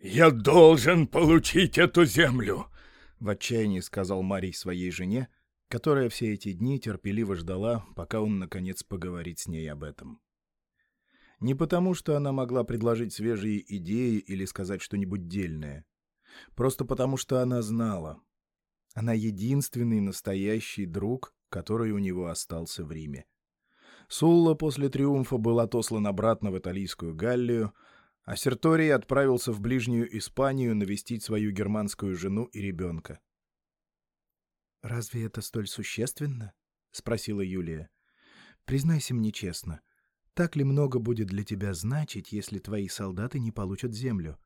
«Я должен получить эту землю!» — в отчаянии сказал Марий своей жене, которая все эти дни терпеливо ждала, пока он, наконец, поговорит с ней об этом. Не потому, что она могла предложить свежие идеи или сказать что-нибудь дельное. Просто потому, что она знала. Она единственный настоящий друг, который у него остался в Риме. Сулла после триумфа был отослан обратно в Италийскую Галлию, а Серторий отправился в ближнюю Испанию навестить свою германскую жену и ребенка. «Разве это столь существенно?» — спросила Юлия. «Признайся мне честно, так ли много будет для тебя значить, если твои солдаты не получат землю?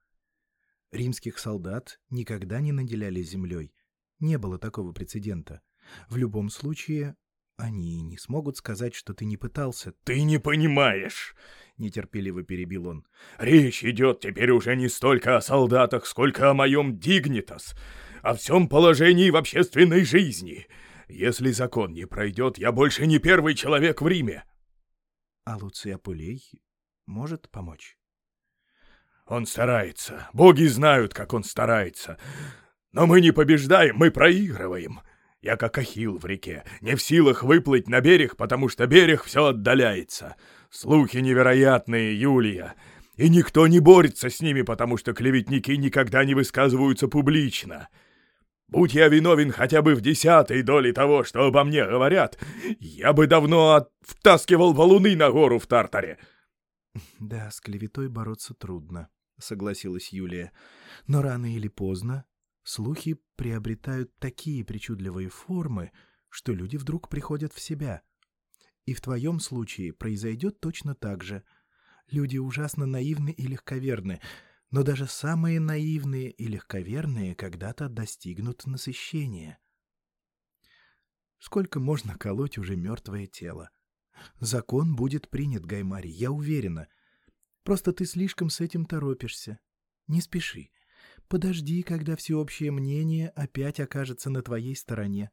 Римских солдат никогда не наделяли землей. Не было такого прецедента. В любом случае, они не смогут сказать, что ты не пытался. — Ты не понимаешь! — нетерпеливо перебил он. — Речь идет теперь уже не столько о солдатах, сколько о моем дигнитас, о всем положении в общественной жизни. Если закон не пройдет, я больше не первый человек в Риме. — А Луций Апулей может помочь? — Он старается. Боги знают, как он старается. Но мы не побеждаем, мы проигрываем. Я как ахилл в реке, не в силах выплыть на берег, потому что берег все отдаляется. Слухи невероятные, Юлия. И никто не борется с ними, потому что клеветники никогда не высказываются публично. Будь я виновен хотя бы в десятой доли того, что обо мне говорят, я бы давно втаскивал валуны на гору в Тартаре. — Да, с клеветой бороться трудно, — согласилась Юлия. — Но рано или поздно слухи приобретают такие причудливые формы, что люди вдруг приходят в себя. И в твоем случае произойдет точно так же. Люди ужасно наивны и легковерны, но даже самые наивные и легковерные когда-то достигнут насыщения. Сколько можно колоть уже мертвое тело? Закон будет принят, Гаймари, я уверена. Просто ты слишком с этим торопишься. Не спеши. Подожди, когда всеобщее мнение опять окажется на твоей стороне.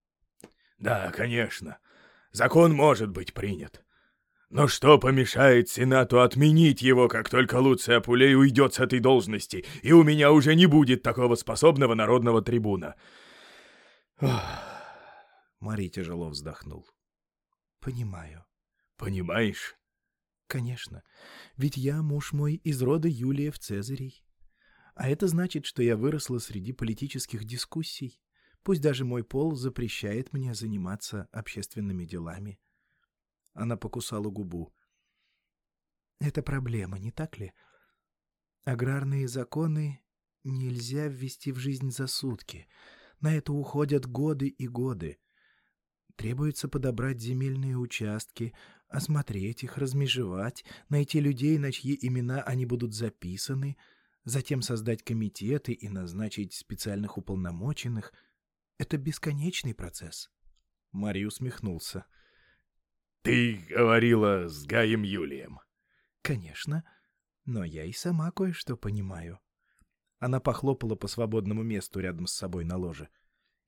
— Да, конечно. Закон может быть принят. Но что помешает Сенату отменить его, как только Луций Апулей уйдет с этой должности, и у меня уже не будет такого способного народного трибуна? Мари тяжело вздохнул. Понимаю. Понимаешь? Конечно. Ведь я муж мой из рода Юлия в Цезарей. А это значит, что я выросла среди политических дискуссий. Пусть даже мой пол запрещает мне заниматься общественными делами. Она покусала губу. Это проблема, не так ли? Аграрные законы нельзя ввести в жизнь за сутки. На это уходят годы и годы. Требуется подобрать земельные участки, осмотреть их, размежевать, найти людей, на чьи имена они будут записаны, затем создать комитеты и назначить специальных уполномоченных. Это бесконечный процесс. Марий усмехнулся. — «Ты говорила с Гаем Юлием?» «Конечно. Но я и сама кое-что понимаю». Она похлопала по свободному месту рядом с собой на ложе.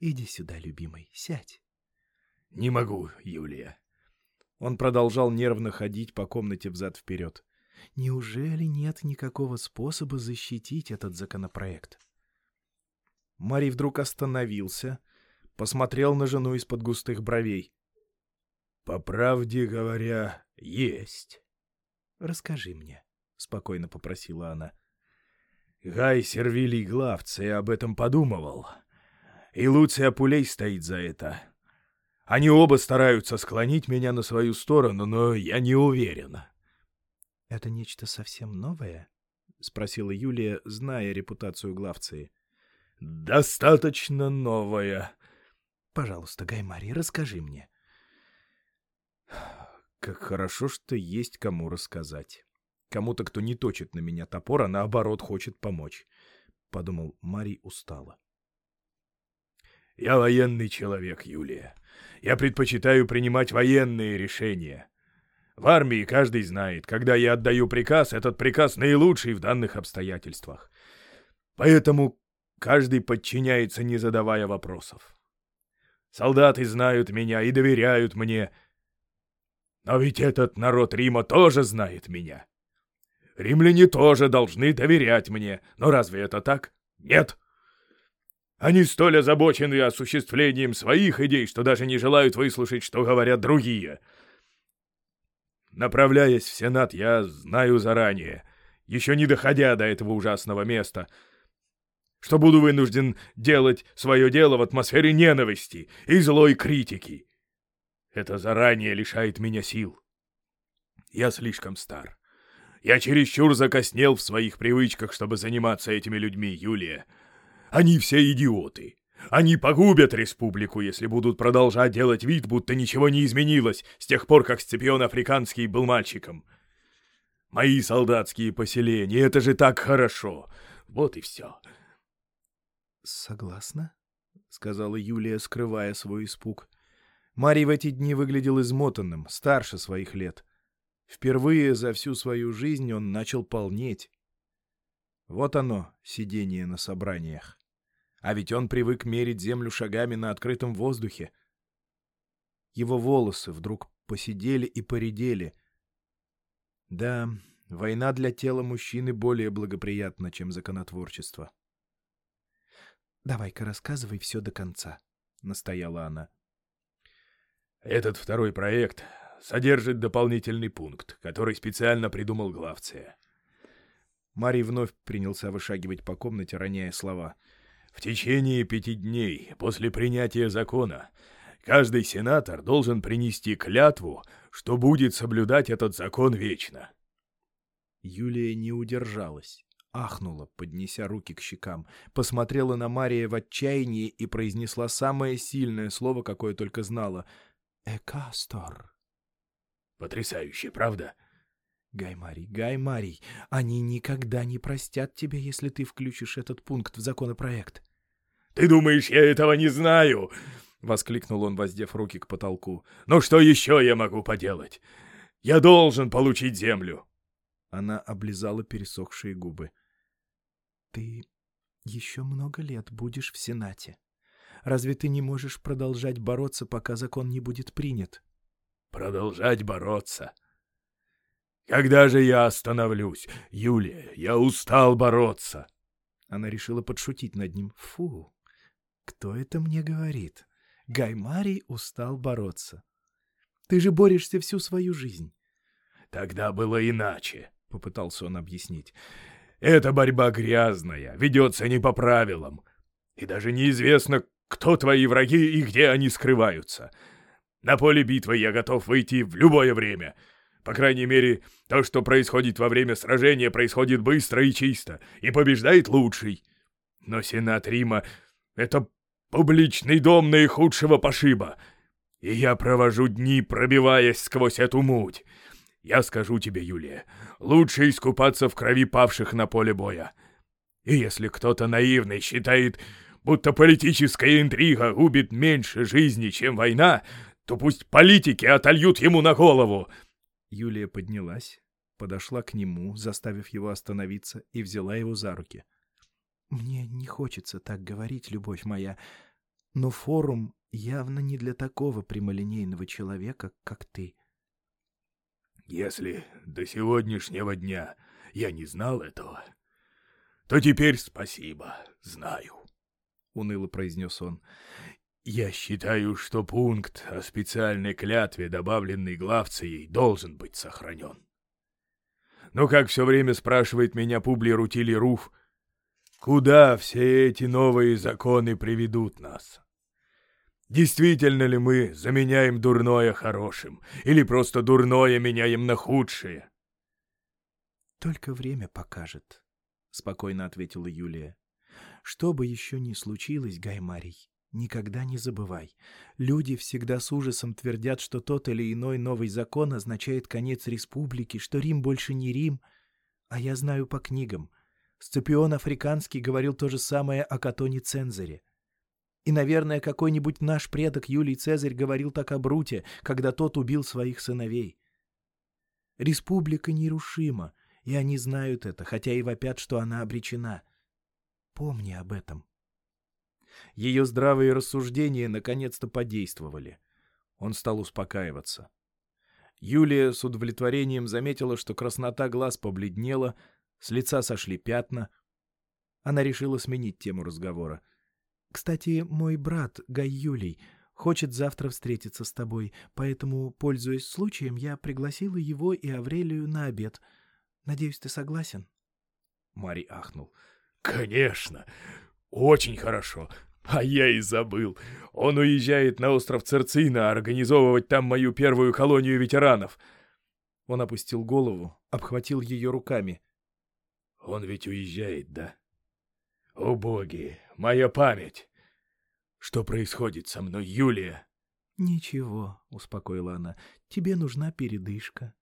«Иди сюда, любимый, сядь». «Не могу, Юлия». Он продолжал нервно ходить по комнате взад-вперед. «Неужели нет никакого способа защитить этот законопроект?» Мари вдруг остановился, посмотрел на жену из-под густых бровей. По правде говоря, есть. Расскажи мне, спокойно попросила она. Гай Сервилий Главций об этом подумывал. И Луция Пулей стоит за это. Они оба стараются склонить меня на свою сторону, но я не уверен. — Это нечто совсем новое? — спросила Юлия, зная репутацию Главции. — Достаточно новое. — Пожалуйста, Гаймари, расскажи мне. Как хорошо, что есть кому рассказать. Кому-то, кто не точит на меня топор, а наоборот хочет помочь. Подумал Марий устало. Я военный человек, Юлия. Я предпочитаю принимать военные решения. В армии каждый знает, когда я отдаю приказ, этот приказ наилучший в данных обстоятельствах. Поэтому каждый подчиняется, не задавая вопросов. Солдаты знают меня и доверяют мне, но ведь этот народ Рима тоже знает меня. Римляне тоже должны доверять мне. Но разве это так? Нет. Они столь озабочены осуществлением своих идей, что даже не желают выслушать, что говорят другие. Направляясь в Сенат, я знаю заранее, еще не доходя до этого ужасного места, что буду вынужден делать свое дело в атмосфере ненависти и злой критики. Это заранее лишает меня сил. Я слишком стар. Я чересчур закоснел в своих привычках, чтобы заниматься этими людьми, Юлия. Они все идиоты. Они погубят республику, если будут продолжать делать вид, будто ничего не изменилось с тех пор, как Сципион Африканский был мальчиком. Мои солдатские поселения, это же так хорошо. Вот и все. «Согласна?» — сказала Юлия, скрывая свой испуг. Марий в эти дни выглядел измотанным, старше своих лет. Впервые за всю свою жизнь он начал полнеть. Вот оно, сидение на собраниях. А ведь он привык мерить землю шагами на открытом воздухе. Его волосы вдруг посидели и поредели. Да, война для тела мужчины более благоприятна, чем законотворчество. «Давай-ка рассказывай все до конца», — настояла она. «Этот второй проект содержит дополнительный пункт, который специально придумал главция. Марий вновь принялся вышагивать по комнате, роняя слова. «В течение пяти дней после принятия закона каждый сенатор должен принести клятву, что будет соблюдать этот закон вечно». Юлия не удержалась, ахнула, поднеся руки к щекам, посмотрела на Мария в отчаянии и произнесла самое сильное слово, какое только знала — «Экастор». Потрясающе, правда? Гаймарий, Гаймарий, они никогда не простят тебя, если ты включишь этот пункт в законопроект. Ты думаешь, я этого не знаю? Воскликнул он, воздев руки к потолку. Но что еще я могу поделать? Я должен получить землю. Она облизала пересохшие губы. Ты еще много лет будешь в Сенате. Разве ты не можешь продолжать бороться, пока закон не будет принят? продолжать бороться. Когда же я остановлюсь? Юлия, я устал бороться. Она решила подшутить над ним. Фу, кто это мне говорит? Гаймарий устал бороться. Ты же борешься всю свою жизнь. Тогда было иначе, попытался он объяснить. Эта борьба грязная, ведется не по правилам. И даже неизвестно, кто твои враги и где они скрываются. На поле битвы я готов выйти в любое время. По крайней мере, то, что происходит во время сражения, происходит быстро и чисто, и побеждает лучший. Но Сенат Рима — это публичный дом наихудшего пошиба, и я провожу дни, пробиваясь сквозь эту муть. Я скажу тебе, Юлия, лучше искупаться в крови павших на поле боя. И если кто-то наивный считает, будто политическая интрига губит меньше жизни, чем война, то пусть политики отольют ему на голову!» Юлия поднялась, подошла к нему, заставив его остановиться, и взяла его за руки. «Мне не хочется так говорить, любовь моя, но форум явно не для такого прямолинейного человека, как ты». «Если до сегодняшнего дня я не знал этого, то теперь спасибо, знаю», — уныло произнес он. Я считаю, что пункт о специальной клятве, добавленный главцией, должен быть сохранен. Но как все время спрашивает меня Публи Рутили Руф, куда все эти новые законы приведут нас? Действительно ли мы заменяем дурное хорошим, или просто дурное меняем на худшее? «Только время покажет», — спокойно ответила Юлия. «Что бы еще ни случилось, Гаймарий, Никогда не забывай. Люди всегда с ужасом твердят, что тот или иной новый закон означает конец республики, что Рим больше не Рим. А я знаю по книгам. Сципион Африканский говорил то же самое о Катоне Цензаре. И, наверное, какой-нибудь наш предок Юлий Цезарь говорил так о Бруте, когда тот убил своих сыновей. Республика нерушима, и они знают это, хотя и вопят, что она обречена. Помни об этом. Ее здравые рассуждения наконец-то подействовали. Он стал успокаиваться. Юлия с удовлетворением заметила, что краснота глаз побледнела, с лица сошли пятна. Она решила сменить тему разговора. «Кстати, мой брат, Гай Юлий, хочет завтра встретиться с тобой, поэтому, пользуясь случаем, я пригласила его и Аврелию на обед. Надеюсь, ты согласен?» Мари ахнул. «Конечно! Очень хорошо! А я и забыл. Он уезжает на остров Церцина организовывать там мою первую колонию ветеранов!» Он опустил голову, обхватил ее руками. «Он ведь уезжает, да? О боги, моя память! Что происходит со мной, Юлия?» «Ничего», — успокоила она, — «тебе нужна передышка.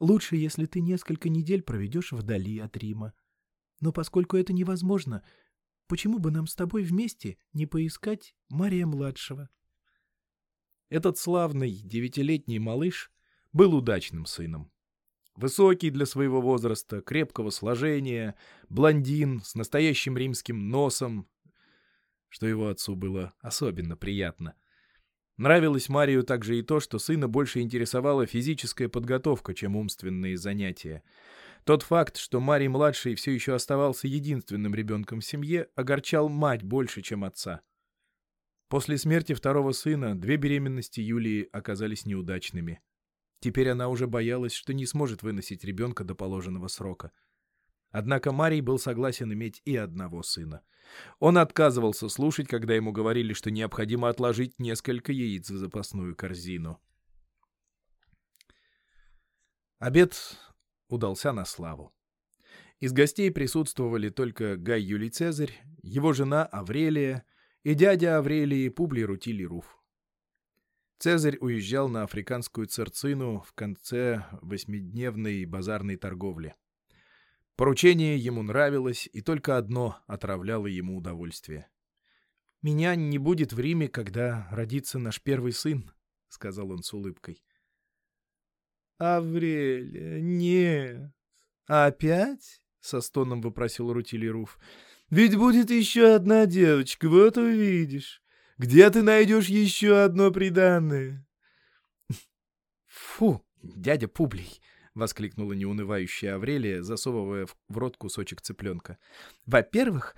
Лучше, если ты несколько недель проведешь вдали от Рима. Но поскольку это невозможно, почему бы нам с тобой вместе не поискать Мария-младшего?» Этот славный девятилетний малыш был удачным сыном. Высокий для своего возраста, крепкого сложения, блондин с настоящим римским носом, что его отцу было особенно приятно. Нравилось Марию также и то, что сына больше интересовала физическая подготовка, чем умственные занятия. Тот факт, что Марий-младший все еще оставался единственным ребенком в семье, огорчал мать больше, чем отца. После смерти второго сына две беременности Юлии оказались неудачными. Теперь она уже боялась, что не сможет выносить ребенка до положенного срока. Однако Марий был согласен иметь и одного сына. Он отказывался слушать, когда ему говорили, что необходимо отложить несколько яиц в запасную корзину. Обед удался на славу. Из гостей присутствовали только Гай Юлий Цезарь, его жена Аврелия и дядя Аврелии Публий Рутилий Руф. Цезарь уезжал на африканскую церцину в конце восьмидневной базарной торговли. Поручение ему нравилось, и только одно отравляло ему удовольствие. «Меня не будет в Риме, когда родится наш первый сын», — сказал он с улыбкой. «Аврелия, нет. Опять?» — со стоном вопросил Рутилий Руф. «Ведь будет еще одна девочка, вот увидишь. Где ты найдешь еще одно приданное?» «Фу, дядя Публий!» — воскликнула неунывающая Аврелия, засовывая в рот кусочек цыпленка. «Во-первых,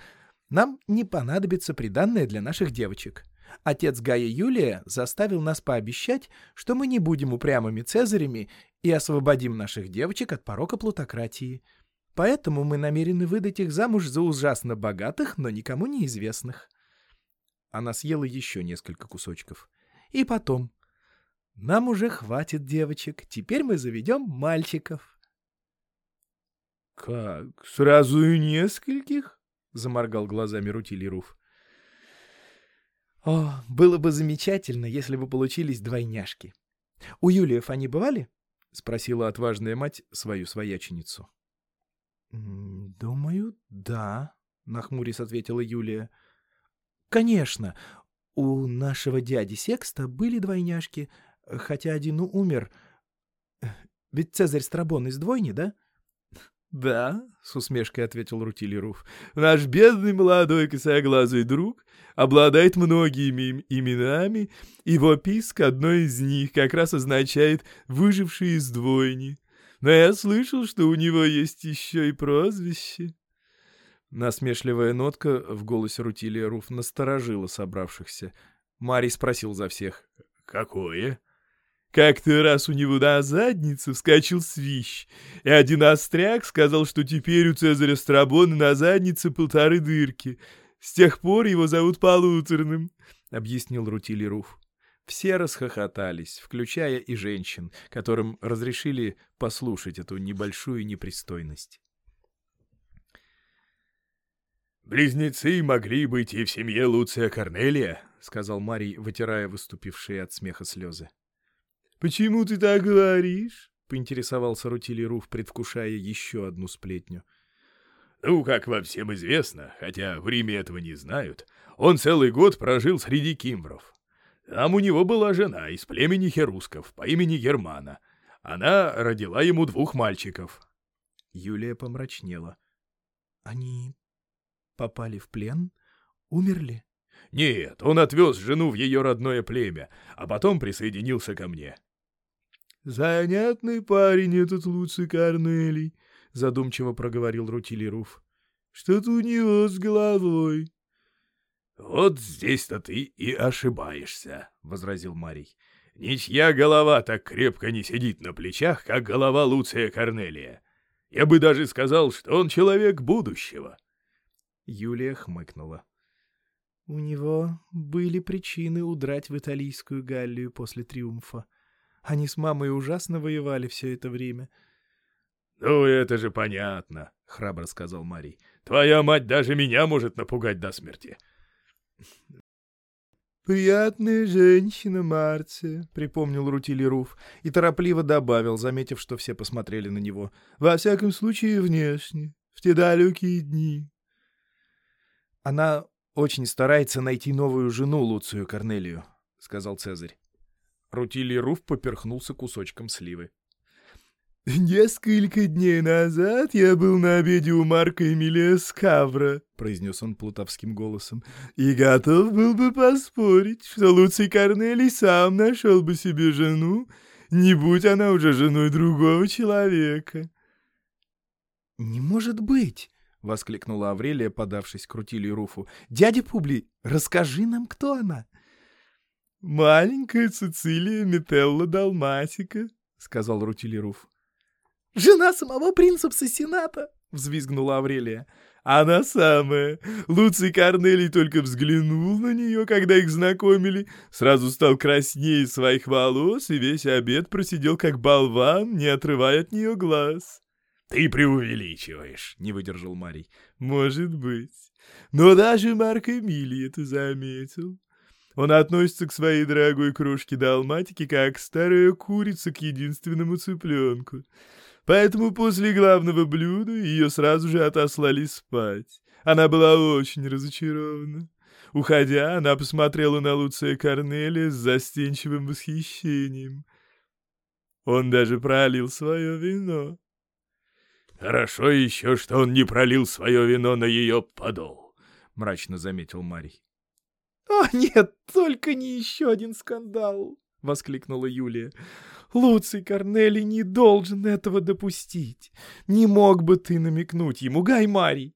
нам не понадобится приданное для наших девочек. Отец Гая Юлия заставил нас пообещать, что мы не будем упрямыми цезарями и освободим наших девочек от порока плутократии. Поэтому мы намерены выдать их замуж за ужасно богатых, но никому неизвестных. Она съела еще несколько кусочков. И потом. Нам уже хватит девочек, теперь мы заведем мальчиков. — Как, сразу и нескольких? — заморгал глазами Рутилий Руф. О, было бы замечательно, если бы получились двойняшки. У Юлиев они бывали? — спросила отважная мать свою свояченицу. — Думаю, да, — нахмурясь ответила Юлия. — Конечно, у нашего дяди Секста были двойняшки, хотя один умер. Ведь Цезарь Страбон из двойни, да? — Да, — с усмешкой ответил Рутилий Руф, — наш бедный молодой косоглазый друг обладает многими именами, и вописк одной из них как раз означает «выживший из двойни». Но я слышал, что у него есть еще и прозвище. Насмешливая нотка в голосе Рутилия Руф насторожила собравшихся. Марий спросил за всех. «Какое?» Как-то раз у него на задницу вскочил свищ, и один остряк сказал, что теперь у Цезаря Страбона на заднице полторы дырки — с тех пор его зовут Полуторным, — объяснил Рутили Руф. Все расхохотались, включая и женщин, которым разрешили послушать эту небольшую непристойность. «Близнецы могли быть и в семье Луция Корнелия», — сказал Марий, вытирая выступившие от смеха слезы. «Почему ты так говоришь?» — поинтересовался Рутили Руф, предвкушая еще одну сплетню. — ну, как вам всем известно, хотя в Риме этого не знают, он целый год прожил среди кимвров. Там у него была жена из племени херусков по имени Германа. Она родила ему двух мальчиков. Юлия помрачнела. Они попали в плен? Умерли? Нет, он отвез жену в ее родное племя, а потом присоединился ко мне. «Занятный парень этот Луций Корнелий», — задумчиво проговорил Рутили Руф. «Что-то у него с головой». «Вот здесь-то ты и ошибаешься», — возразил Марий. «Ничья голова так крепко не сидит на плечах, как голова Луция Корнелия. Я бы даже сказал, что он человек будущего». Юлия хмыкнула. У него были причины удрать в Италийскую Галлию после триумфа. Они с мамой ужасно воевали все это время. — Ну, это же понятно, — храбро сказал Марий. — Твоя мать даже меня может напугать до смерти. «Приятная женщина, Марция», — припомнил Рутили Руф и торопливо добавил, заметив, что все посмотрели на него. «Во всяком случае, внешне, в те далекие дни». «Она очень старается найти новую жену Луцию Корнелию», — сказал Цезарь. Рутили Руф поперхнулся кусочком сливы. «Несколько дней назад я был на обеде у Марка Эмилия Скавра», — произнес он плутовским голосом, «и готов был бы поспорить, что Луций Корнелий сам нашел бы себе жену, не будь она уже женой другого человека». «Не может быть!» — воскликнула Аврелия, подавшись к Рутилию Руфу. «Дядя Публи, расскажи нам, кто она!» «Маленькая Цицилия Метелла Далматика», — сказал Рутили Руф. «Жена самого принцепса Сената!» — взвизгнула Аврелия. «Она самая. Луций Корнелий только взглянул на нее, когда их знакомили, сразу стал краснее своих волос и весь обед просидел как болван, не отрывая от нее глаз». «Ты преувеличиваешь», — не выдержал Марий. «Может быть. Но даже Марк Эмилий это заметил. Он относится к своей дорогой крошке Далматике как старая курица к единственному цыпленку». Поэтому после главного блюда ее сразу же отослали спать. Она была очень разочарована. Уходя, она посмотрела на Луция Корнелия с застенчивым восхищением. Он даже пролил свое вино. «Хорошо еще, что он не пролил свое вино на ее подол», — мрачно заметил Марий. «О, нет, только не еще один скандал!» — воскликнула Юлия. Луций Корнелий не должен этого допустить. Не мог бы ты намекнуть ему, Гай Марий.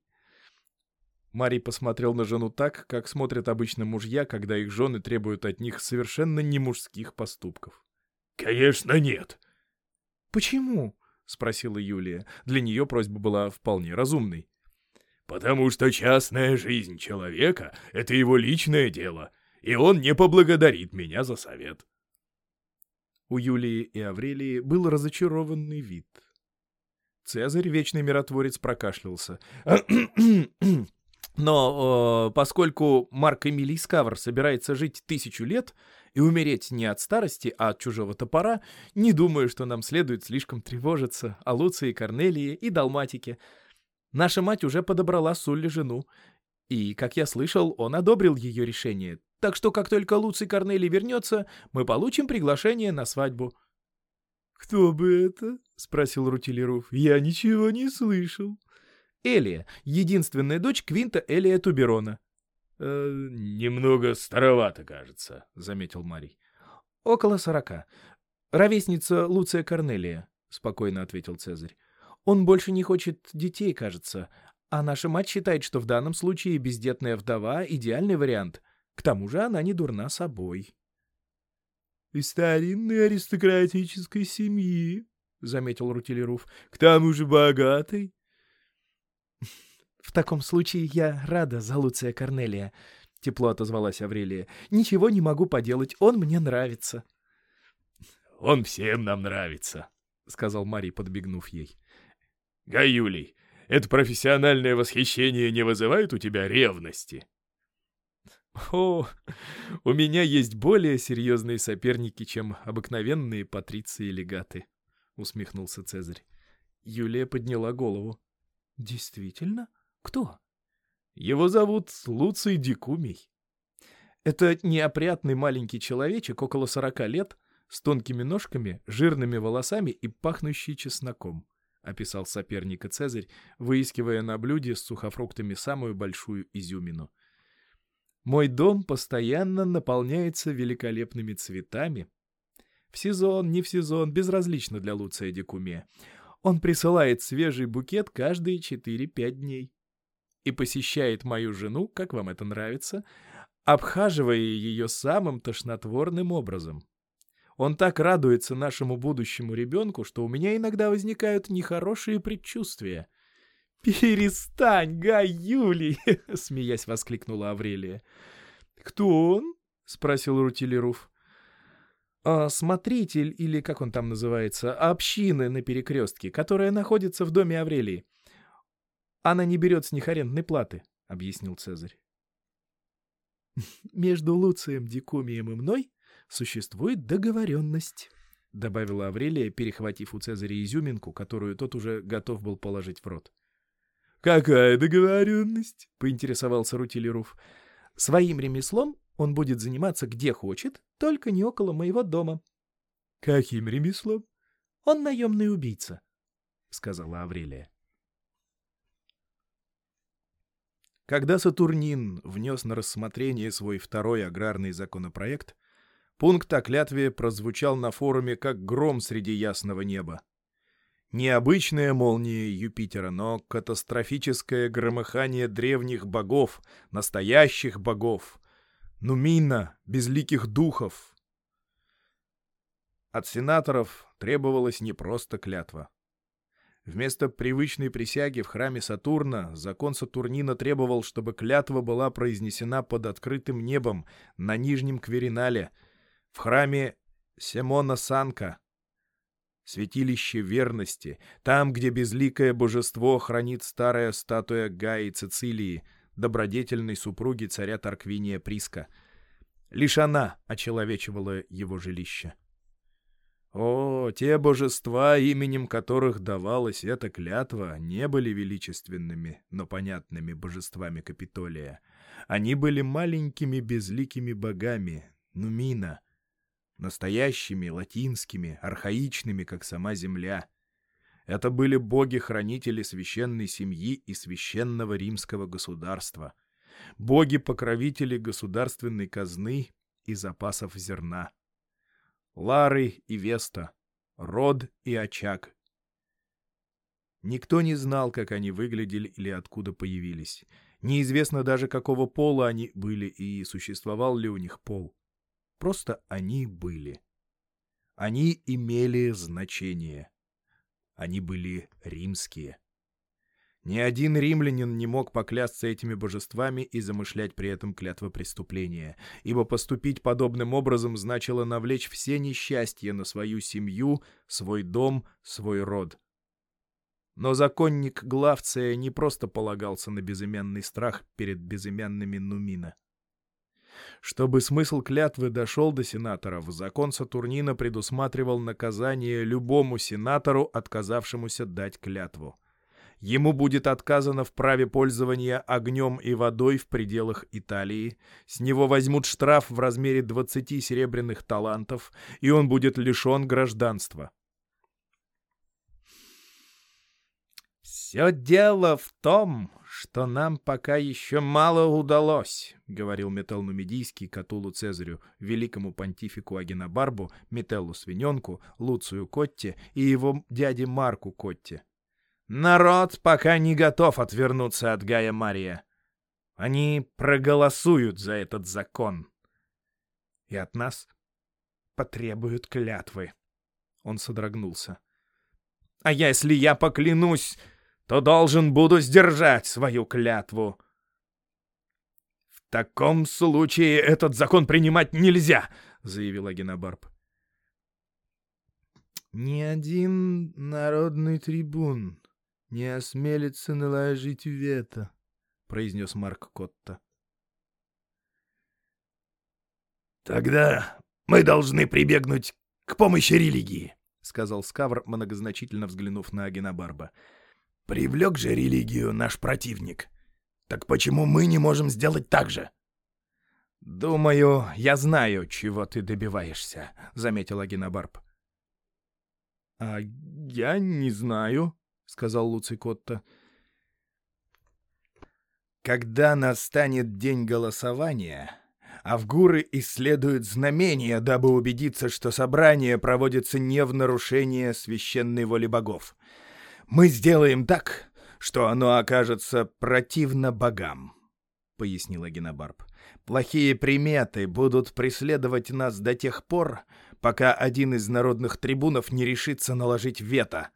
Марий посмотрел на жену так, как смотрят обычно мужья, когда их жены требуют от них совершенно не мужских поступков. «Конечно нет!» «Почему?» — спросила Юлия. Для нее просьба была вполне разумной. «Потому что частная жизнь человека — это его личное дело, и он не поблагодарит меня за совет». У Юлии и Аврелии был разочарованный вид. Цезарь, вечный миротворец, прокашлялся. Но э, поскольку Марк Эмилий Скавр собирается жить тысячу лет и умереть не от старости, а от чужого топора, не думаю, что нам следует слишком тревожиться о Луции, Корнелии и Далматике. Наша мать уже подобрала Сулли жену, и, как я слышал, он одобрил ее решение. Так что, как только Луций Корнелий вернется, мы получим приглашение на свадьбу. — Кто бы это? — спросил Рутилеров. — Я ничего не слышал. — Элия, единственная дочь Квинта Элия Туберона. «Э, — Немного старовато, кажется, — заметил Марий. — Около сорока. Ровесница Луция Корнелия, — спокойно ответил Цезарь. — Он больше не хочет детей, кажется, а наша мать считает, что в данном случае бездетная вдова — идеальный вариант. К тому же она не дурна собой. — Из старинной аристократической семьи, — заметил Рутилеров. — К тому же богатой. — В таком случае я рада за Луция Корнелия, — тепло отозвалась Аврелия. — Ничего не могу поделать, он мне нравится. — Он всем нам нравится, — сказал Марий, подбегнув ей. — Гаюлий, это профессиональное восхищение не вызывает у тебя ревности? О, у меня есть более серьезные соперники, чем обыкновенные патриции и легаты, усмехнулся Цезарь. Юлия подняла голову. Действительно? Кто? Его зовут Луций Дикумий. Это неопрятный маленький человечек около сорока лет, с тонкими ножками, жирными волосами и пахнущий чесноком. — описал соперника Цезарь, выискивая на блюде с сухофруктами самую большую изюмину. «Мой дом постоянно наполняется великолепными цветами. В сезон, не в сезон, безразлично для Луция Декуме. Он присылает свежий букет каждые 4-5 дней. И посещает мою жену, как вам это нравится, обхаживая ее самым тошнотворным образом. Он так радуется нашему будущему ребенку, что у меня иногда возникают нехорошие предчувствия. «Перестань, Гай Юлий!» — смеясь воскликнула Аврелия. «Кто он?» — спросил Рутилеруф. А, «Смотритель, или как он там называется, общины на перекрестке, которая находится в доме Аврелии. Она не берет с них арендной платы», — объяснил Цезарь. «Между Луцием, Дикумием и мной существует договоренность», — добавила Аврелия, перехватив у Цезаря изюминку, которую тот уже готов был положить в рот. «Какая договоренность?» — поинтересовался Рутилеров. «Своим ремеслом он будет заниматься где хочет, только не около моего дома». «Каким ремеслом?» «Он наемный убийца», — сказала Аврелия. Когда Сатурнин внес на рассмотрение свой второй аграрный законопроект, Пункт о клятве прозвучал на форуме как гром среди ясного неба. Необычная молния Юпитера, но катастрофическое громыхание древних богов, настоящих богов, Нумина, безликих духов. От сенаторов требовалась не просто клятва. Вместо привычной присяги в храме Сатурна закон Сатурнина требовал, чтобы клятва была произнесена под открытым небом на Нижнем Кверинале — в храме Семона Санка, святилище верности, там, где безликое божество хранит старая статуя Гаи Цицилии, добродетельной супруги царя Тарквиния Приска. Лишь она очеловечивала его жилище. О, те божества, именем которых давалась эта клятва, не были величественными, но понятными божествами Капитолия. Они были маленькими безликими богами, Нумина — настоящими, латинскими, архаичными, как сама земля. Это были боги-хранители священной семьи и священного римского государства, боги-покровители государственной казны и запасов зерна. Лары и Веста, Род и Очаг. Никто не знал, как они выглядели или откуда появились. Неизвестно даже, какого пола они были и существовал ли у них пол. Просто они были. Они имели значение. Они были римские. Ни один римлянин не мог поклясться этими божествами и замышлять при этом клятвы преступления, ибо поступить подобным образом значило навлечь все несчастья на свою семью, свой дом, свой род. Но законник Главция не просто полагался на безымянный страх перед безымянными Нумина. Чтобы смысл клятвы дошел до сенаторов, закон Сатурнина предусматривал наказание любому сенатору, отказавшемуся дать клятву. Ему будет отказано в праве пользования огнем и водой в пределах Италии, с него возьмут штраф в размере 20 серебряных талантов, и он будет лишен гражданства. «Все дело в том, что нам пока еще мало удалось», — говорил Метел Нумидийский Катулу Цезарю, великому понтифику Агенобарбу, Метеллу Свиненку, Луцию Котте и его дяде Марку Котте. «Народ пока не готов отвернуться от Гая Мария. Они проголосуют за этот закон. И от нас потребуют клятвы». Он содрогнулся. «А если я поклянусь...» то должен буду сдержать свою клятву. «В таком случае этот закон принимать нельзя», — заявил Агенобарб. «Ни один народный трибун не осмелится наложить вето», — произнес Марк Котта. «Тогда мы должны прибегнуть к помощи религии», — сказал Скавр, многозначительно взглянув на Агенобарба. Привлек же религию наш противник. Так почему мы не можем сделать так же? «Думаю, я знаю, чего ты добиваешься», — заметил Агинабарб. «А я не знаю», — сказал Луций Котта. «Когда настанет день голосования, Авгуры исследуют знамения, дабы убедиться, что собрание проводится не в нарушение священной воли богов. Мы сделаем так, что оно окажется противно богам, — пояснила Генобарб. Плохие приметы будут преследовать нас до тех пор, пока один из народных трибунов не решится наложить вето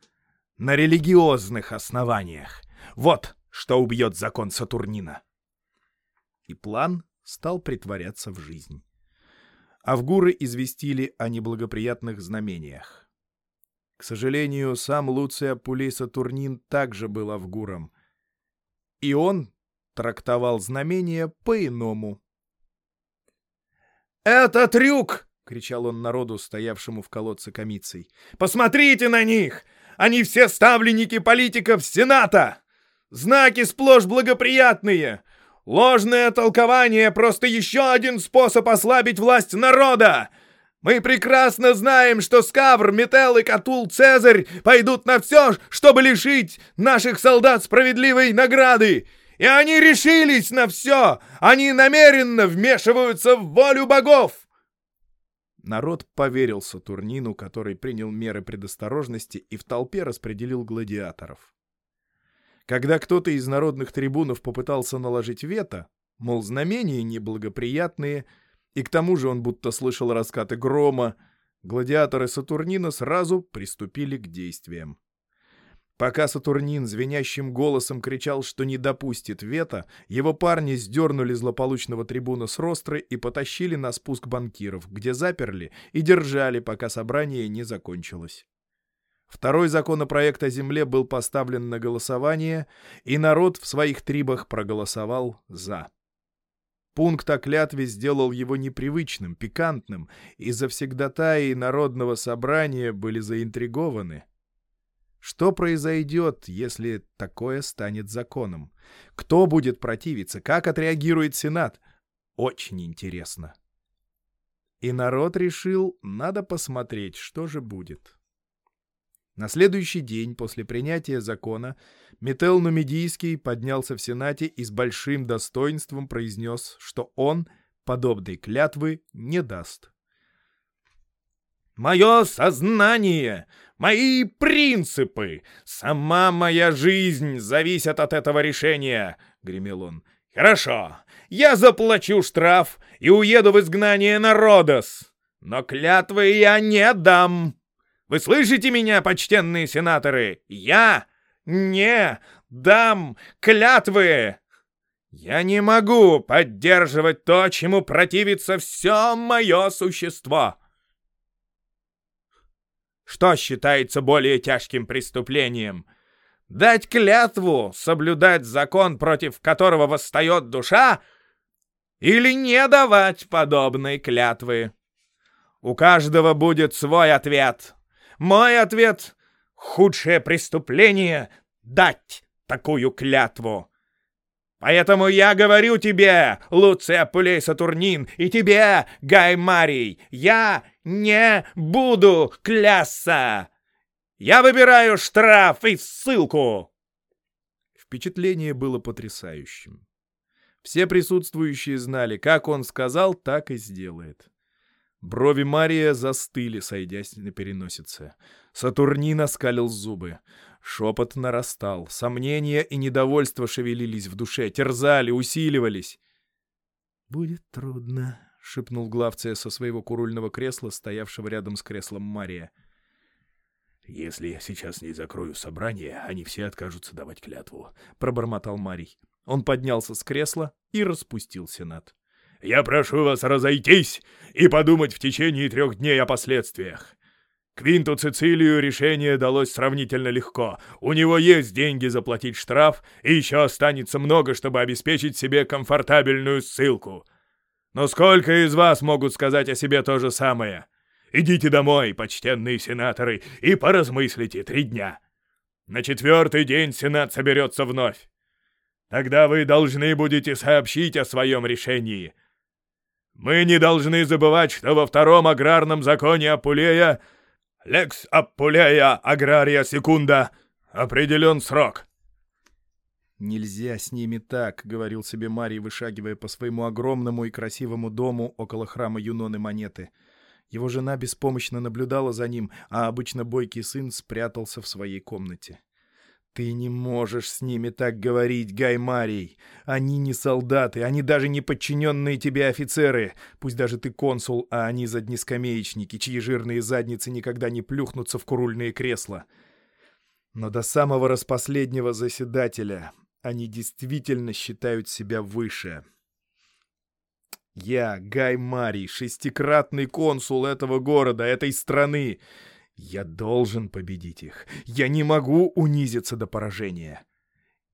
на религиозных основаниях. Вот что убьет закон Сатурнина. И план стал притворяться в жизнь. Авгуры известили о неблагоприятных знамениях. Сожалению, сам Луций Апулей Сатурнин также был Авгуром. И он трактовал знамения по-иному. «Это трюк!» — кричал он народу, стоявшему в колодце комицей. «Посмотрите на них! Они все ставленники политиков Сената! Знаки сплошь благоприятные! Ложное толкование — просто еще один способ ослабить власть народа! Мы прекрасно знаем, что Скавр, Метел и Катул Цезарь пойдут на все, чтобы лишить наших солдат справедливой награды! И они решились на все! Они намеренно вмешиваются в волю богов!» Народ поверил Сатурнину, который принял меры предосторожности и в толпе распределил гладиаторов. Когда кто-то из народных трибунов попытался наложить вето, мол, знамения неблагоприятные, и к тому же он будто слышал раскаты грома, гладиаторы Сатурнина сразу приступили к действиям. Пока Сатурнин звенящим голосом кричал, что не допустит вето, его парни сдернули злополучного трибуна с ростры и потащили на спуск банкиров, где заперли и держали, пока собрание не закончилось. Второй законопроект о земле был поставлен на голосование, и народ в своих трибах проголосовал «за». Пункт о клятве сделал его непривычным, пикантным, и завсегдатаи народного собрания были заинтригованы. Что произойдет, если такое станет законом? Кто будет противиться? Как отреагирует Сенат? Очень интересно. И народ решил, надо посмотреть, что же будет. На следующий день после принятия закона Метел Нумидийский поднялся в Сенате и с большим достоинством произнес, что он подобной клятвы не даст. «Мое сознание, мои принципы, сама моя жизнь зависят от этого решения», — гремел он. «Хорошо, я заплачу штраф и уеду в изгнание на Родос, но клятвы я не дам». Вы слышите меня, почтенные сенаторы? Я не дам клятвы! Я не могу поддерживать то, чему противится все мое существо. Что считается более тяжким преступлением? Дать клятву, соблюдать закон, против которого восстает душа, или не давать подобной клятвы? У каждого будет свой ответ. Мой ответ — худшее преступление — дать такую клятву. Поэтому я говорю тебе, Луция Апулей Сатурнин, и тебе, Гай Марий, я не буду клясться. Я выбираю штраф и ссылку. Впечатление было потрясающим. Все присутствующие знали, как он сказал, так и сделает. Брови Мария застыли, сойдясь на переносице. Сатурнин оскалил зубы. Шепот нарастал. Сомнения и недовольство шевелились в душе, терзали, усиливались. «Будет трудно», — шепнул Главция со своего курульного кресла, стоявшего рядом с креслом Мария. «Если я сейчас не закрою собрание, они все откажутся давать клятву», — пробормотал Марий. Он поднялся с кресла и распустил сенат. Я прошу вас разойтись и подумать в течение трех дней о последствиях. Квинту Цицилию решение далось сравнительно легко. У него есть деньги заплатить штраф, и еще останется много, чтобы обеспечить себе комфортабельную ссылку. Но сколько из вас могут сказать о себе то же самое? Идите домой, почтенные сенаторы, и поразмыслите три дня. На четвертый день Сенат соберется вновь. Тогда вы должны будете сообщить о своем решении — мы не должны забывать, что во втором аграрном законе Апулея «Лекс Апулея Агрария Секунда» определен срок. «Нельзя с ними так», — говорил себе Марий, вышагивая по своему огромному и красивому дому около храма Юноны Монеты. Его жена беспомощно наблюдала за ним, а обычно бойкий сын спрятался в своей комнате. «Ты не можешь с ними так говорить, Гай Марий. Они не солдаты, они даже не подчиненные тебе офицеры. Пусть даже ты консул, а они заднескамеечники, чьи жирные задницы никогда не плюхнутся в курульные кресла. Но до самого распоследнего заседателя они действительно считают себя выше». Я, Гай Марий, шестикратный консул этого города, этой страны. Я должен победить их. Я не могу унизиться до поражения.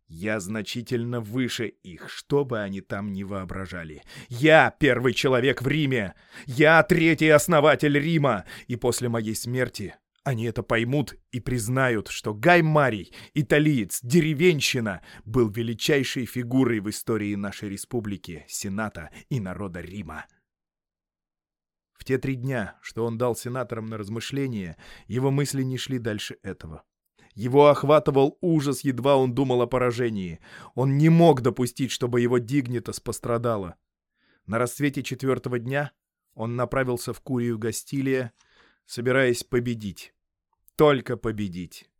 Я значительно выше их, что бы они там ни воображали. Я первый человек в Риме. Я третий основатель Рима. И после моей смерти они это поймут и признают, что Гай Марий, италиец, деревенщина, был величайшей фигурой в истории нашей республики, Сената и народа Рима. В те три дня, что он дал сенаторам на размышление, его мысли не шли дальше этого. Его охватывал ужас, едва он думал о поражении. Он не мог допустить, чтобы его Дигнитас пострадала. На рассвете четвертого дня он направился в Курию Гастилия, собираясь победить. Только победить.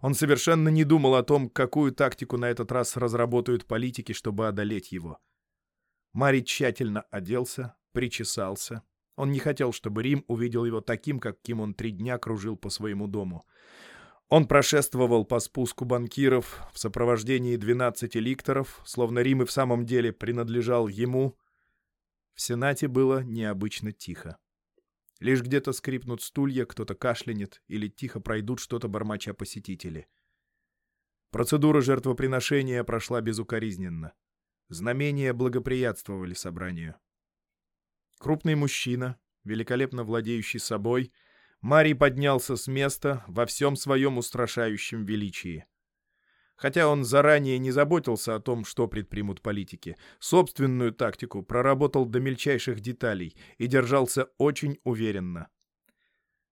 Он совершенно не думал о том, какую тактику на этот раз разработают политики, чтобы одолеть его. Мари тщательно оделся, причесался, он не хотел, чтобы Рим увидел его таким, каким он три дня кружил по своему дому. Он прошествовал по спуску банкиров в сопровождении 12 ликторов, словно Рим и в самом деле принадлежал ему. В Сенате было необычно тихо. Лишь где-то скрипнут стулья, кто-то кашлянет или тихо пройдут что-то бормоча посетители. Процедура жертвоприношения прошла безукоризненно. Знамения благоприятствовали собранию. Крупный мужчина, великолепно владеющий собой, Марий поднялся с места во всем своем устрашающем величии. Хотя он заранее не заботился о том, что предпримут политики, собственную тактику проработал до мельчайших деталей и держался очень уверенно.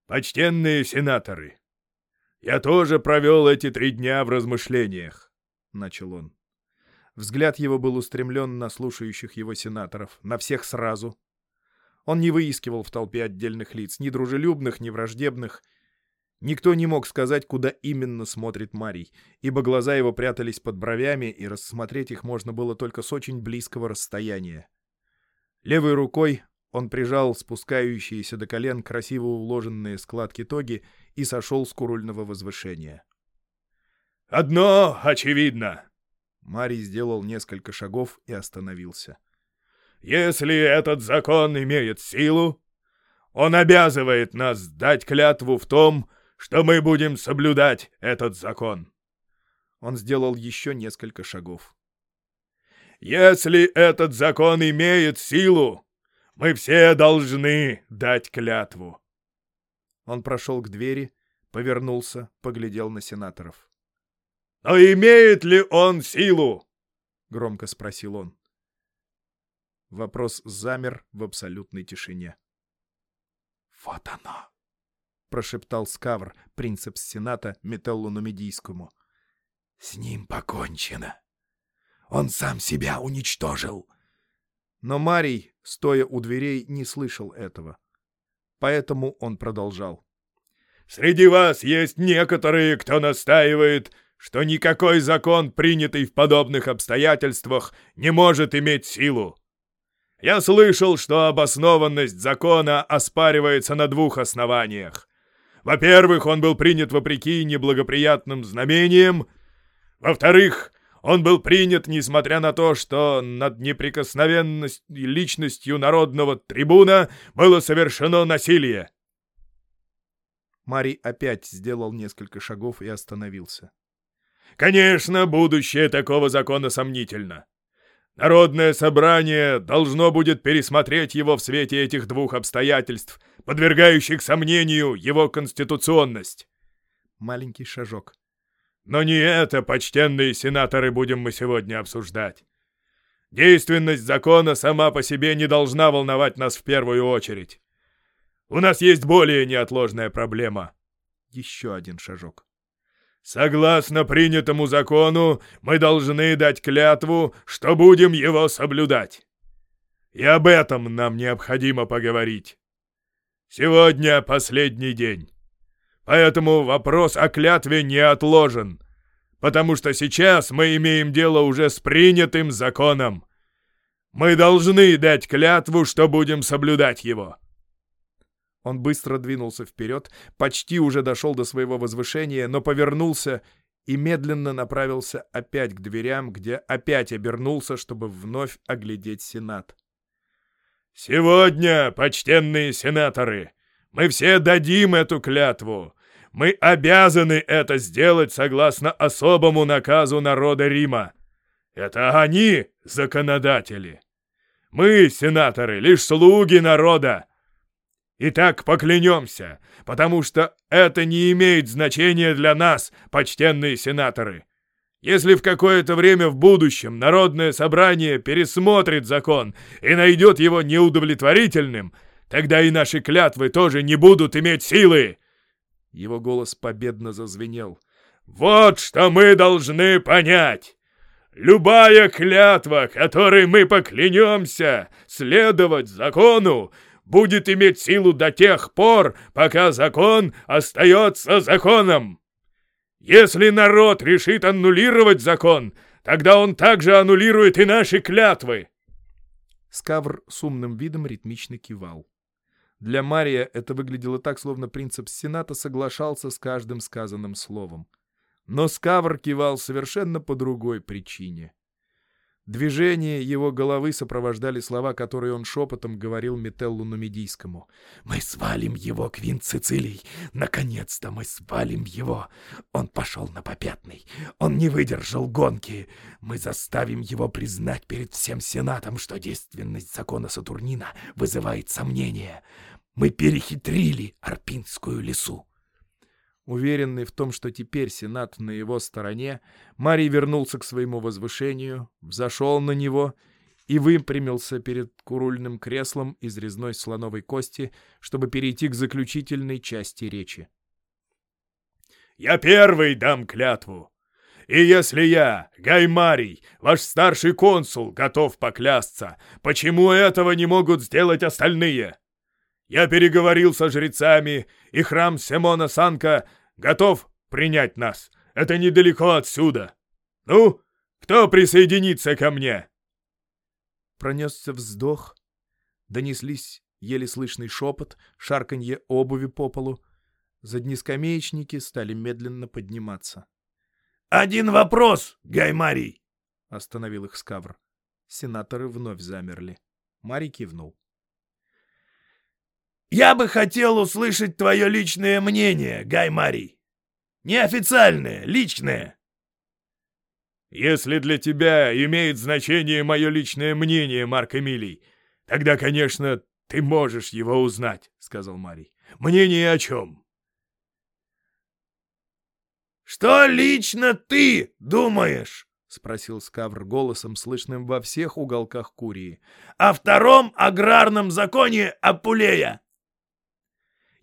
«Почтенные сенаторы, я тоже провел эти три дня в размышлениях», — начал он. Взгляд его был устремлен на слушающих его сенаторов, на всех сразу, он не выискивал в толпе отдельных лиц, ни дружелюбных, ни враждебных. Никто не мог сказать, куда именно смотрит Марий, ибо глаза его прятались под бровями, и рассмотреть их можно было только с очень близкого расстояния. Левой рукой он прижал спускающиеся до колен красиво уложенные складки тоги и сошел с курульного возвышения. «Одно очевидно!» Марий сделал несколько шагов и остановился. Если этот закон имеет силу, он обязывает нас дать клятву в том, что мы будем соблюдать этот закон. Он сделал еще несколько шагов. Если этот закон имеет силу, мы все должны дать клятву. Он прошел к двери, повернулся, поглядел на сенаторов. «Но имеет ли он силу?» — громко спросил он. Вопрос замер в абсолютной тишине. «Вот оно!» — прошептал Скавр, принцепс Сената, Метеллу. «С ним покончено. Он сам себя уничтожил». Но Марий, стоя у дверей, не слышал этого. Поэтому он продолжал. «Среди вас есть некоторые, кто настаивает, что никакой закон, принятый в подобных обстоятельствах, не может иметь силу. Я слышал, что обоснованность закона оспаривается на двух основаниях. Во-первых, он был принят вопреки неблагоприятным знамениям. Во-вторых, он был принят, несмотря на то, что над неприкосновенностью личностью народного трибуна было совершено насилие. Марий опять сделал несколько шагов и остановился. Конечно, будущее такого закона сомнительно. Народное собрание должно будет пересмотреть его в свете этих двух обстоятельств, подвергающих сомнению его конституционность. Маленький шажок. Но не это, почтенные сенаторы, будем мы сегодня обсуждать. Действенность закона сама по себе не должна волновать нас в первую очередь. У нас есть более неотложная проблема. Еще один шажок. Согласно принятому закону, мы должны дать клятву, что будем его соблюдать. И об этом нам необходимо поговорить. Сегодня последний день. Поэтому вопрос о клятве не отложен, потому что сейчас мы имеем дело уже с принятым законом. Мы должны дать клятву, что будем соблюдать его. Он быстро двинулся вперед, почти уже дошел до своего возвышения, но повернулся и медленно направился опять к дверям, где опять обернулся, чтобы вновь оглядеть Сенат. «Сегодня, почтенные сенаторы, мы все дадим эту клятву. Мы обязаны это сделать согласно особому наказу народа Рима. Это они, законодатели. Мы, сенаторы, лишь слуги народа. Итак, поклянемся, потому что это не имеет значения для нас, почтенные сенаторы. Если в какое-то время в будущем Народное собрание пересмотрит закон и найдет его неудовлетворительным, тогда и наши клятвы тоже не будут иметь силы. Его голос победно зазвенел. Вот что мы должны понять. Любая клятва, которой мы поклянемся следовать закону, будет иметь силу до тех пор, пока закон остается законом. Если народ решит аннулировать закон, тогда он также аннулирует и наши клятвы. Скавр с умным видом ритмично кивал. Для Мария это выглядело так, словно принцип Сената соглашался с каждым сказанным словом. Но Скавр кивал совершенно по другой причине. Движение его головы сопровождали слова, которые он шепотом говорил Метеллу Нумидийскому. «Мы свалим его, Квинт Цицилий! Наконец-то мы свалим его! Он пошел на попятный! Он не выдержал гонки! Мы заставим его признать перед всем Сенатом, что действенность закона Сатурнина вызывает сомнения! Мы перехитрили Арпинскую лесу!» Уверенный в том, что теперь Сенат на его стороне, Марий вернулся к своему возвышению, взошел на него и выпрямился перед курульным креслом из резной слоновой кости, чтобы перейти к заключительной части речи. «Я первый дам клятву. И если я, Гай Марий, ваш старший консул, готов поклясться, почему этого не могут сделать остальные?» Я переговорил со жрецами, и храм Симона Санка готов принять нас. Это недалеко отсюда. Ну, кто присоединится ко мне?» Пронесся вздох. Донеслись еле слышный шепот, шарканье обуви по полу. Заднескамеечники стали медленно подниматься. «Один вопрос, Гай Марий!» — остановил их Скавр. Сенаторы вновь замерли. Марий кивнул. Я бы хотел услышать твое личное мнение, Гай Марий. Неофициальное, личное. Если для тебя имеет значение мое личное мнение, Марк Эмилий, тогда, конечно, ты можешь его узнать, — сказал Марий. Мнение о чем? Что лично ты думаешь? — спросил Скавр голосом, слышным во всех уголках Курии. — «О втором аграрном законе Апулея!»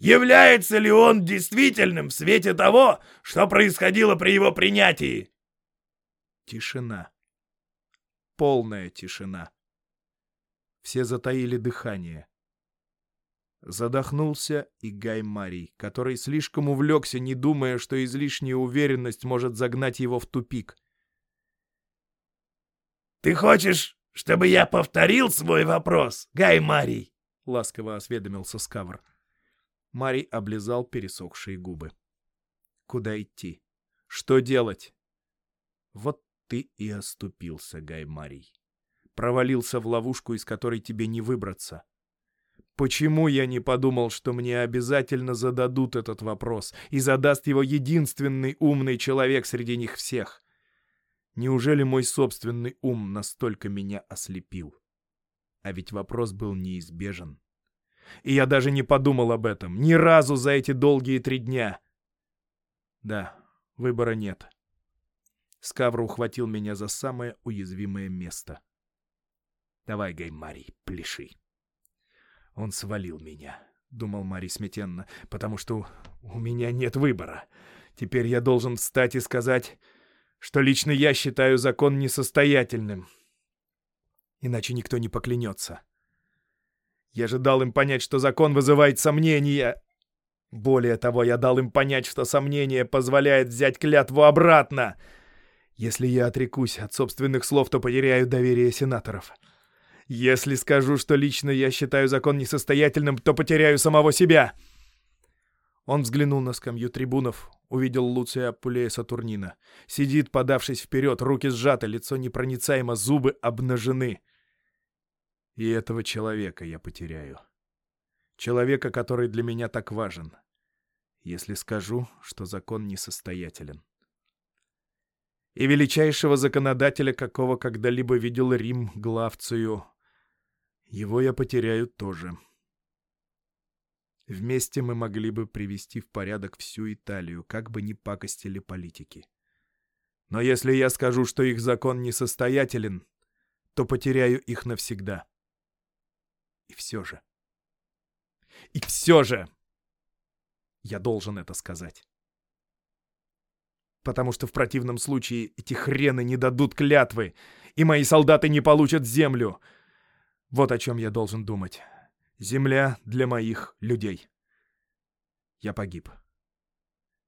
Является ли он действительным в свете того, что происходило при его принятии? Тишина. Полная тишина. Все затаили дыхание. Задохнулся и Гай Марий, который слишком увлекся, не думая, что излишняя уверенность может загнать его в тупик. «Ты хочешь, чтобы я повторил свой вопрос, Гай Марий?» — ласково осведомился Скавр. Марий облизал пересохшие губы. Куда идти? Что делать? Вот ты и оступился, Гай Марий. Провалился в ловушку, из которой тебе не выбраться. Почему я не подумал, что мне обязательно зададут этот вопрос и задаст его единственный умный человек среди них всех? Неужели мой собственный ум настолько меня ослепил? А ведь вопрос был неизбежен. И я даже не подумал об этом. Ни разу за эти долгие три дня. Да, выбора нет. Скавр ухватил меня за самое уязвимое место. «Давай, Гай Марий, пляши». Он свалил меня, — думал Марий смятенно, — потому что у меня нет выбора. Теперь я должен встать и сказать, что лично я считаю закон несостоятельным. Иначе никто не поклянется. Я же дал им понять, что закон вызывает сомнения. Более того, я дал им понять, что сомнение позволяет взять клятву обратно. Если я отрекусь от собственных слов, то потеряю доверие сенаторов. Если скажу, что лично я считаю закон несостоятельным, то потеряю самого себя. Он взглянул на скамью трибунов, увидел Луция Пулея Сатурнина. Сидит, подавшись вперед, руки сжаты, лицо непроницаемо, зубы обнажены. И этого человека я потеряю. Человека, который для меня так важен. Если скажу, что закон несостоятелен. И величайшего законодателя, какого когда-либо видел Рим, Главцию, его я потеряю тоже. Вместе мы могли бы привести в порядок всю Италию, как бы ни пакостили политики. Но если я скажу, что их закон несостоятелен, то потеряю их навсегда. И все же. И все же! Я должен это сказать. Потому что в противном случае эти хрены не дадут клятвы, и мои солдаты не получат землю — вот о чем я должен думать. Земля для моих людей. Я погиб,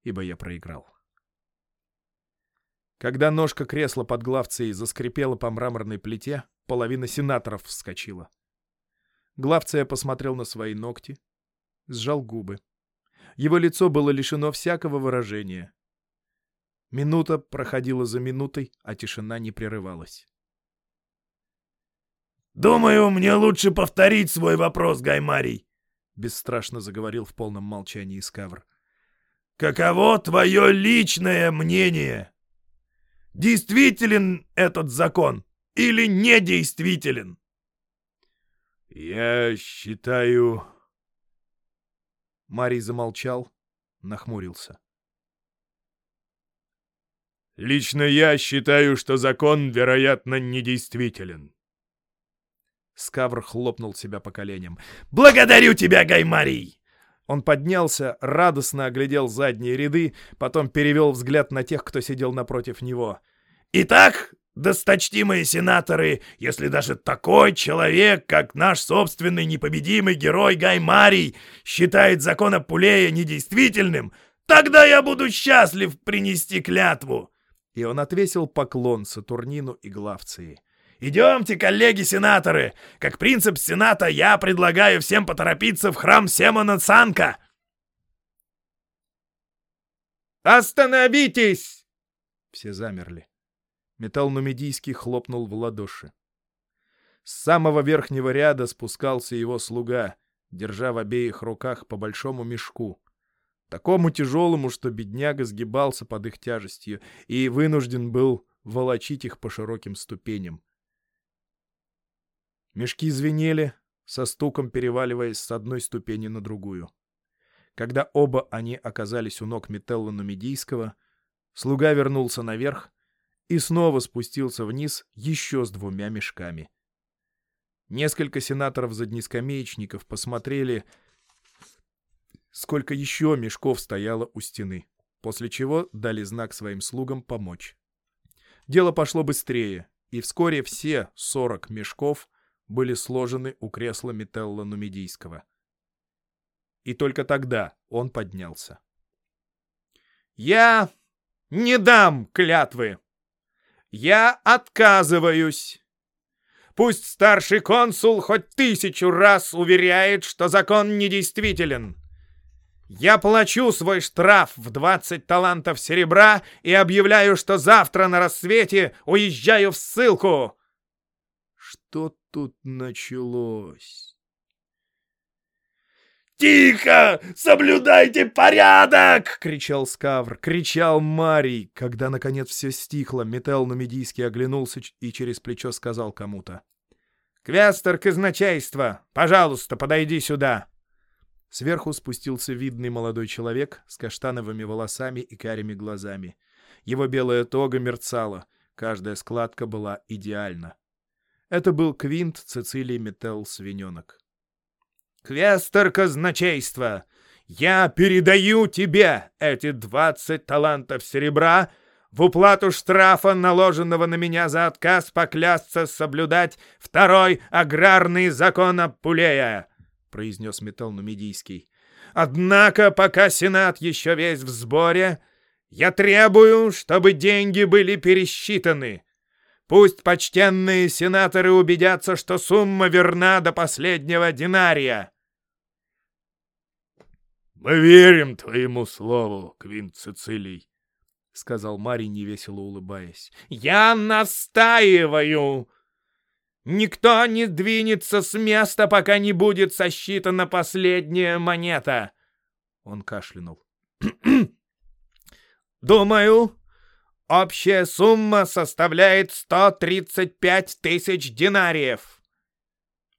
ибо я проиграл. Когда ножка кресла под главцией заскрипела по мраморной плите, половина сенаторов вскочила. Главция посмотрел на свои ногти, сжал губы. Его лицо было лишено всякого выражения. Минута проходила за минутой, а тишина не прерывалась. «Думаю, мне лучше повторить свой вопрос, Гаймарий», — бесстрашно заговорил в полном молчании Скавр. «Каково твое личное мнение? Действителен этот закон или недействителен?» «Я считаю...» Марий замолчал, нахмурился. «Лично я считаю, что закон, вероятно, недействителен. Скавр хлопнул себя по коленям. «Благодарю тебя, Гаймарий!» Он поднялся, радостно оглядел задние ряды, потом перевел взгляд на тех, кто сидел напротив него. «Итак, досточтимые сенаторы, если даже такой человек, как наш собственный непобедимый герой Гаймарий, считает закон Апулея недействительным, тогда я буду счастлив принести клятву!» И он отвесил поклон Сатурнину и Главции. Идемте, коллеги-сенаторы! Как принцип Сената я предлагаю всем поторопиться в храм Семона Цанка!» «Остановитесь!» Все замерли. Металл нумидийский хлопнул в ладоши. С самого верхнего ряда спускался его слуга, держа в обеих руках по большому мешку. Такому тяжелому, что бедняга сгибался под их тяжестью и вынужден был волочить их по широким ступеням. Мешки звенели, со стуком переваливаясь с одной ступени на другую. Когда оба они оказались у ног Метелла Нумидийского, слуга вернулся наверх и снова спустился вниз еще с двумя мешками. Несколько сенаторов-заднескамеечников посмотрели, сколько еще мешков стояло у стены, после чего дали знак своим слугам помочь. Дело пошло быстрее, и вскоре все сорок мешков были сложены у кресла Метелла Нумидийского. И только тогда он поднялся. «Я не дам клятвы! Я отказываюсь!» Пусть старший консул хоть тысячу раз уверяет, что закон недействителен. Я плачу свой штраф в 20 талантов серебра и объявляю, что завтра на рассвете уезжаю в ссылку. Что тут началось? «Тихо! Соблюдайте порядок!» — кричал Скавр, кричал Марий. Когда, наконец, все стихло, Метел Нумидийский оглянулся и через плечо сказал кому-то. «Квестер казначейства! Пожалуйста, подойди сюда!» Сверху спустился видный молодой человек с каштановыми волосами и карими глазами. Его белая тога мерцала, каждая складка была идеальна. Это был Квинт Цицилий Метел Свиненок. «Квестер казначейства! я передаю тебе эти двадцать талантов серебра в уплату штрафа, наложенного на меня за отказ поклясться соблюдать второй аграрный закон Апулея», — произнес Метал Нумидийский. «Однако, пока Сенат еще весь в сборе, я требую, чтобы деньги были пересчитаны. Пусть почтенные сенаторы убедятся, что сумма верна до последнего динария». «Мы верим твоему слову, Квинт Цицилий», — сказал Марий, невесело улыбаясь. «Я настаиваю! Никто не двинется с места, пока не будет сосчитана последняя монета!» Он кашлянул. «Думаю, общая сумма составляет 135 тысяч динариев!»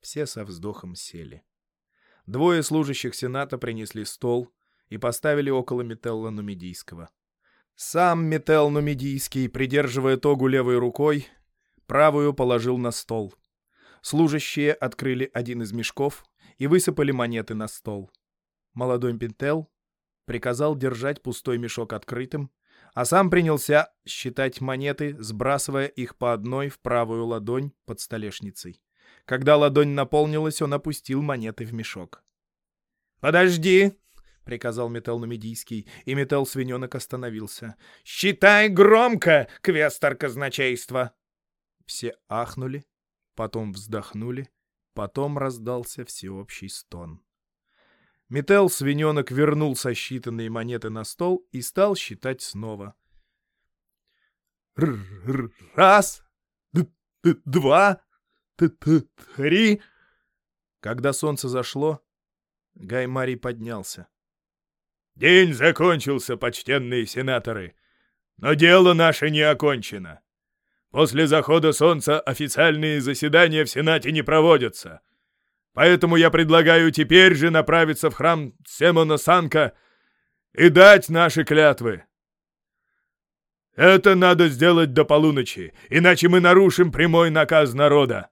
Все со вздохом сели. Двое служащих Сената принесли стол и поставили около Метелла Нумидийского. Сам Метел Нумидийский, придерживая тогу левой рукой, правую положил на стол. Служащие открыли один из мешков и высыпали монеты на стол. Молодой Пентел приказал держать пустой мешок открытым, а сам принялся считать монеты, сбрасывая их по одной в правую ладонь под столешницей. Когда ладонь наполнилась, он опустил монеты в мешок. «Подожди!» — приказал Метел Нумидийский, и Метел Свиненок остановился. «Считай громко, квестор казначейства!» Все ахнули, потом вздохнули, потом раздался всеобщий стон. Метел Свиненок вернул сосчитанные монеты на стол и стал считать снова. «Раз, два, три...» Когда солнце зашло, Гай Марий поднялся. День закончился, почтенные сенаторы, но дело наше не окончено. После захода солнца официальные заседания в Сенате не проводятся. Поэтому я предлагаю теперь же направиться в храм Семона Санка и дать наши клятвы. Это надо сделать до полуночи, иначе мы нарушим прямой наказ народа.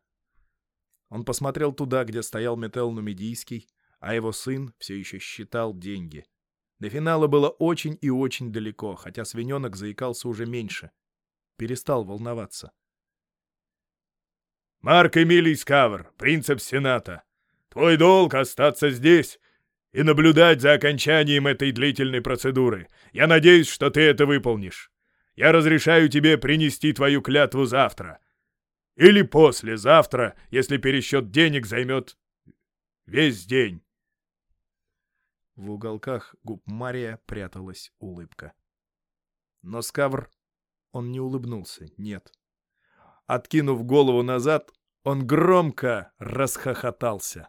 Он посмотрел туда, где стоял Метел Нумидийский, а его сын все еще считал деньги. До финала было очень и очень далеко, хотя свиненок заикался уже меньше. Перестал волноваться. «Марк Эмилий Скавр, принцип Сената, твой долг остаться здесь и наблюдать за окончанием этой длительной процедуры. Я надеюсь, что ты это выполнишь. Я разрешаю тебе принести твою клятву завтра. Или послезавтра, если пересчет денег займет весь день. В уголках губ Мария пряталась улыбка. Но Скавр... Он не улыбнулся, нет. Откинув голову назад, он громко расхохотался.